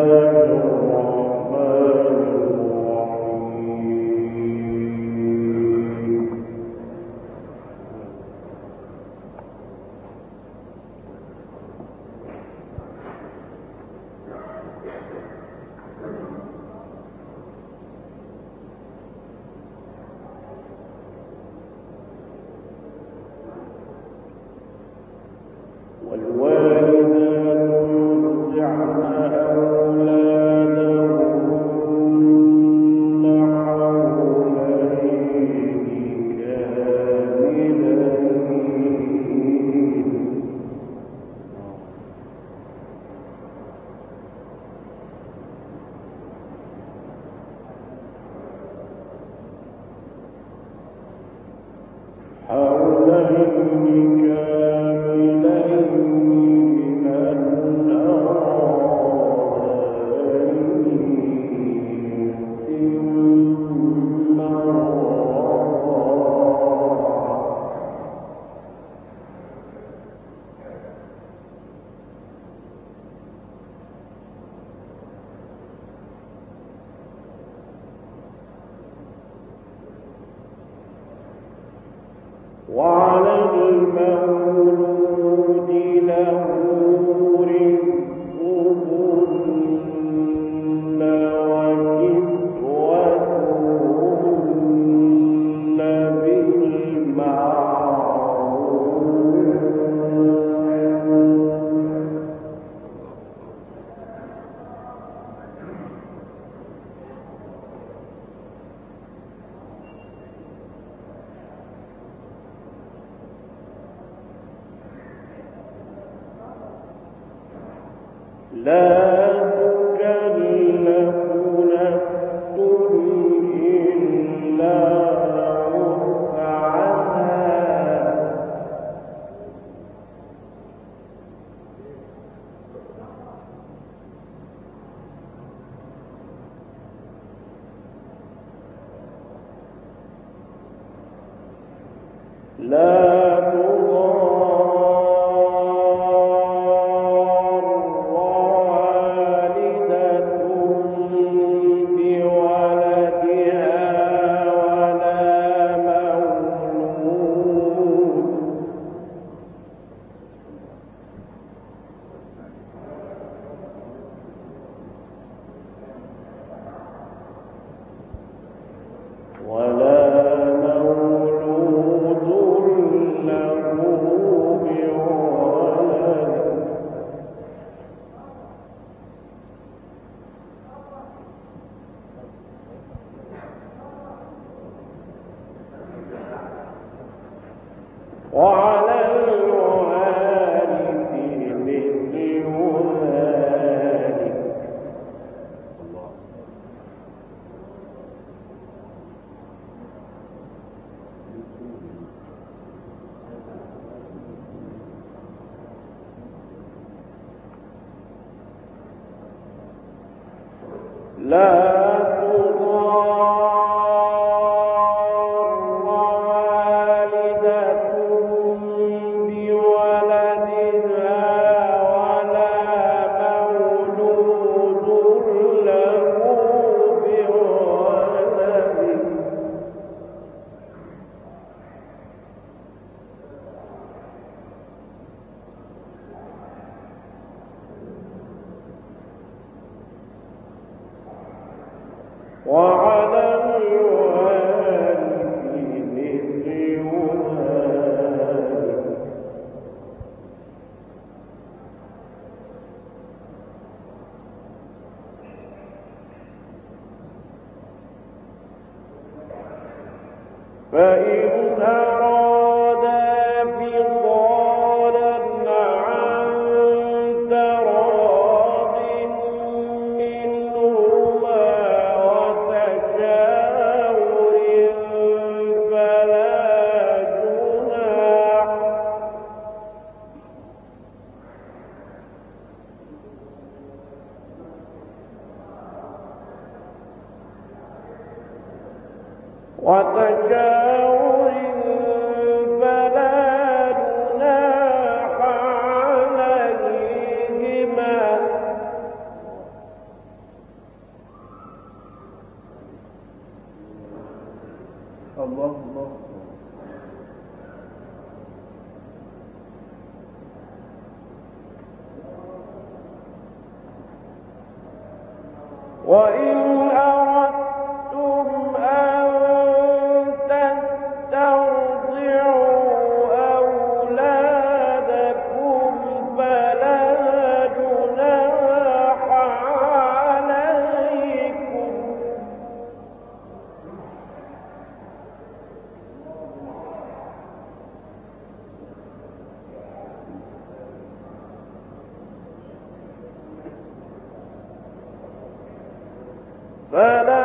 الله وعلى الموت لا اور وعلى وتشاء فلا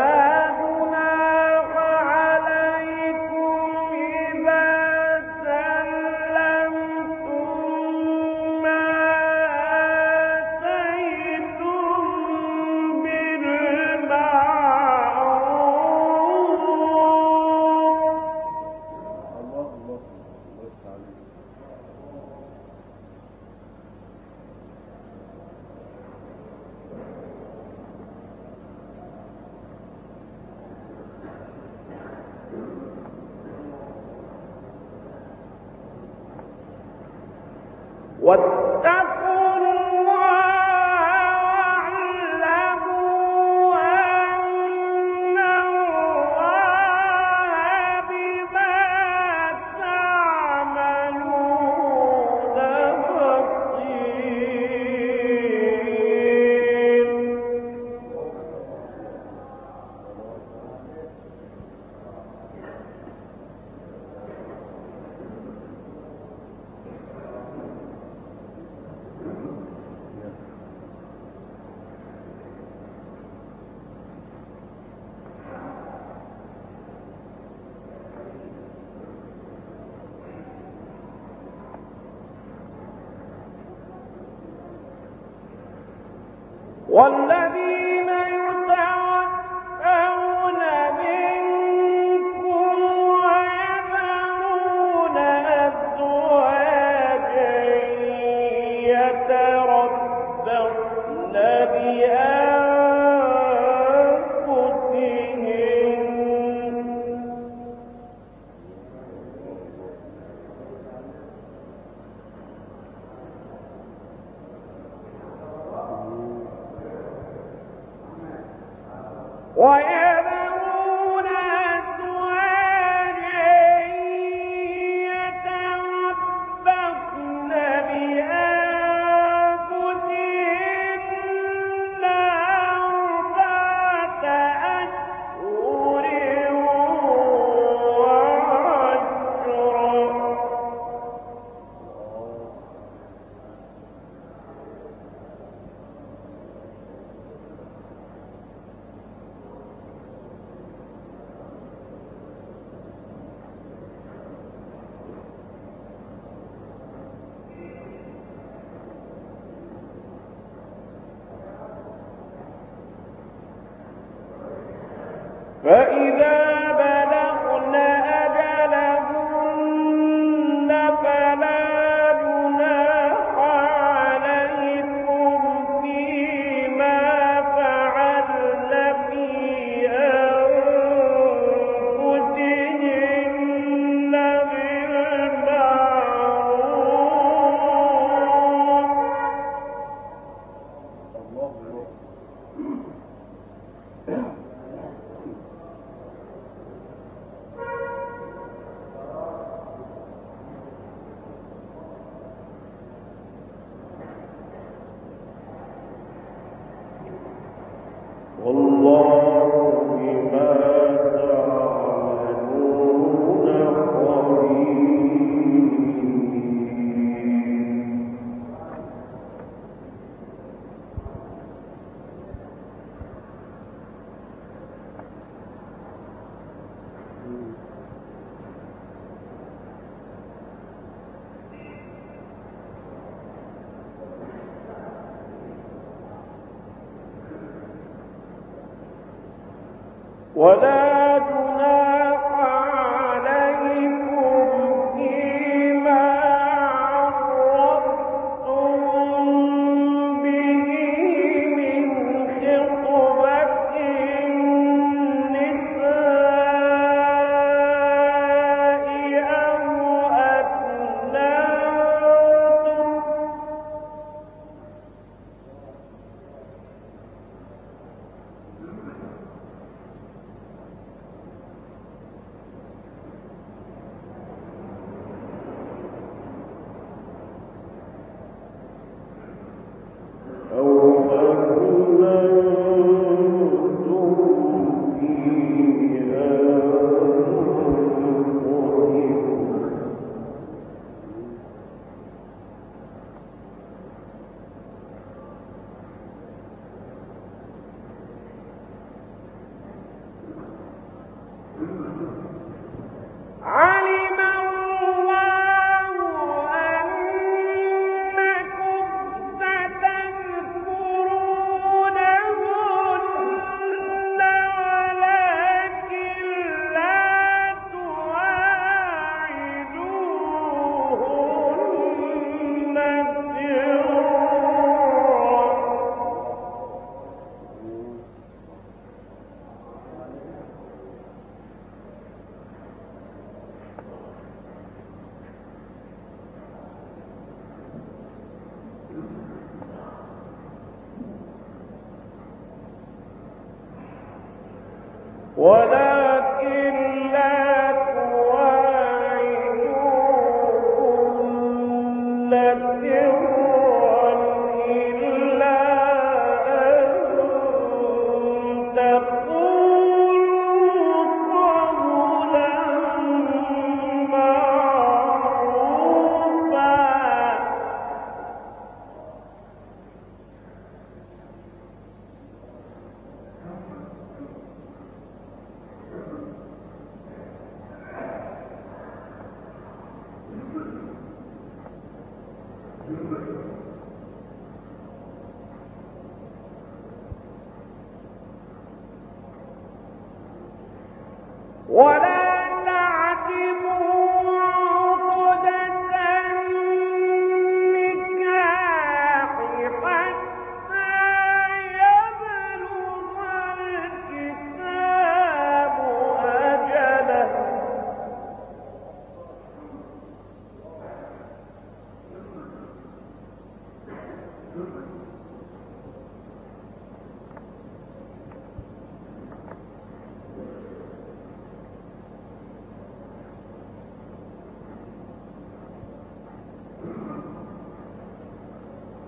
يتربصن والله بما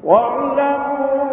واعلموا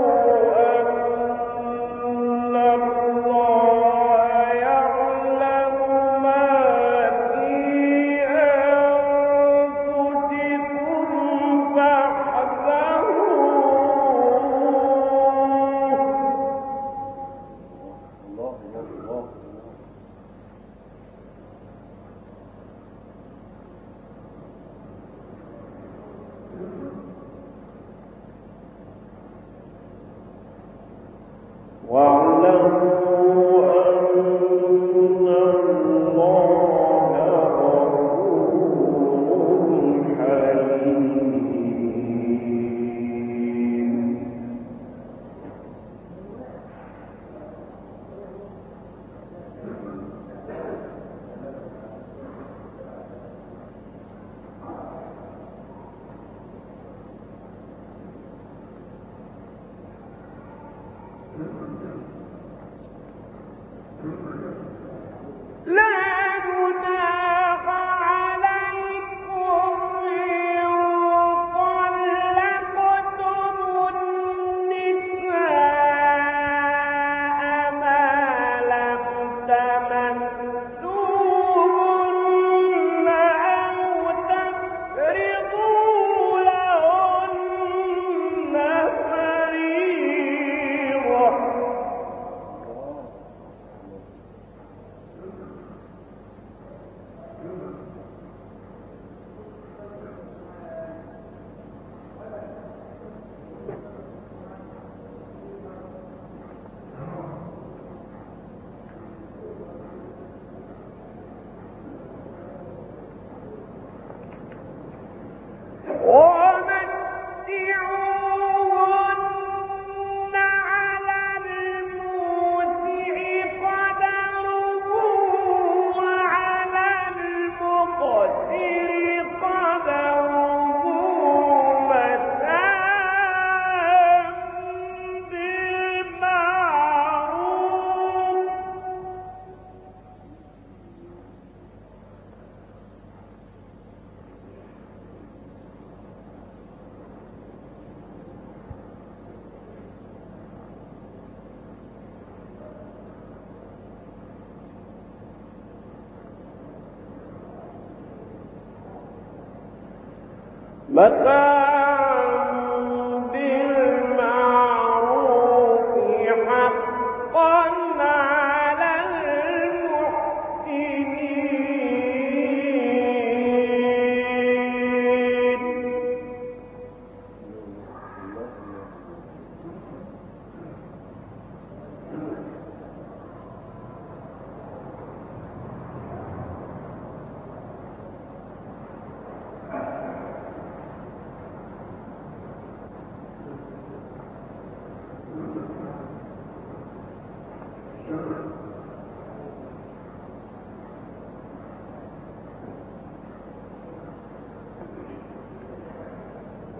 متاعا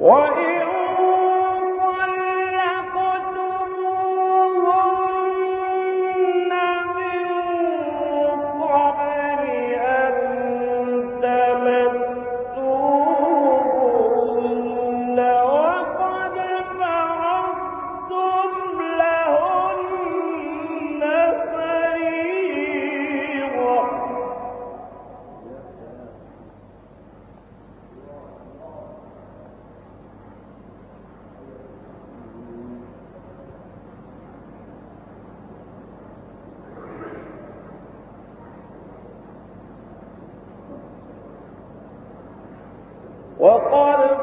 وإن وقال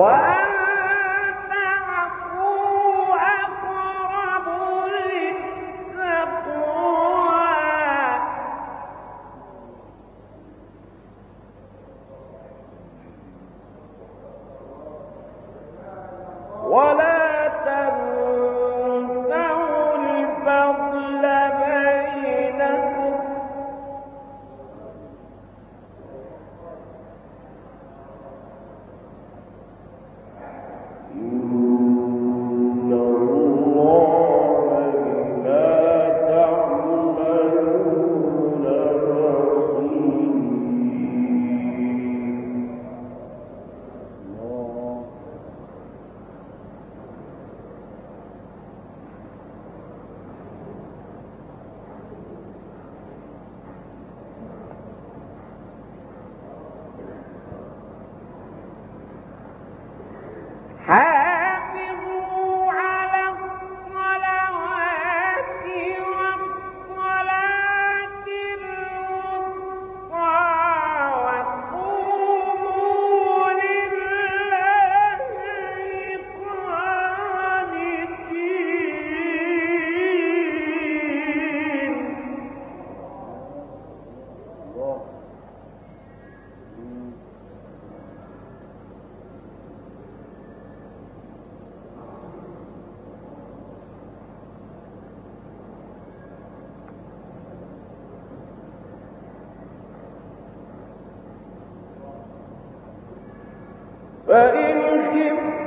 وأن فإن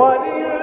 وَلِلْ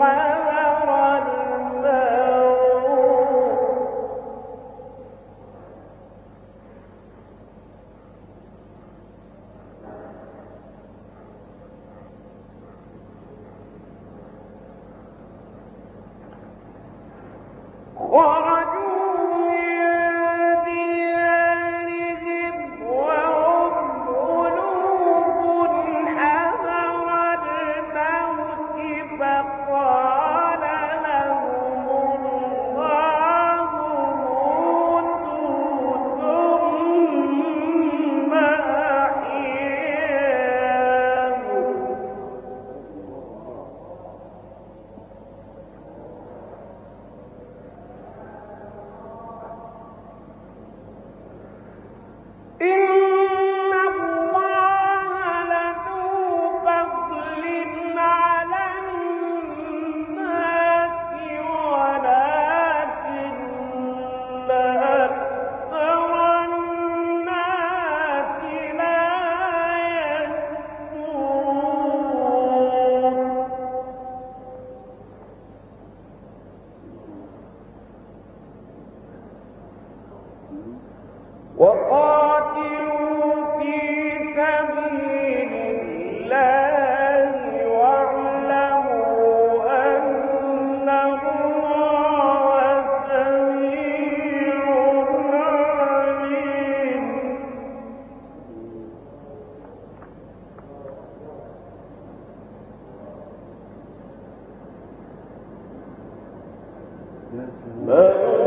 فرمایا میں